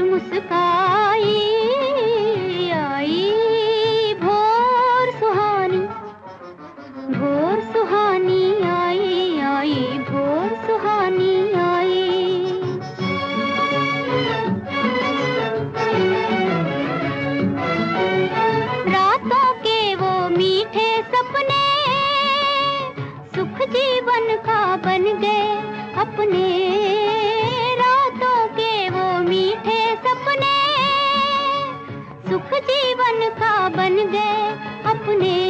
और मुस्काई, आई भोर सुहानी भोर सुहानी, आई आई भोर सुहानी, आई। रातों के वो मीठे सपने सुख जीवन का बन गए अपने। का बन गए अपने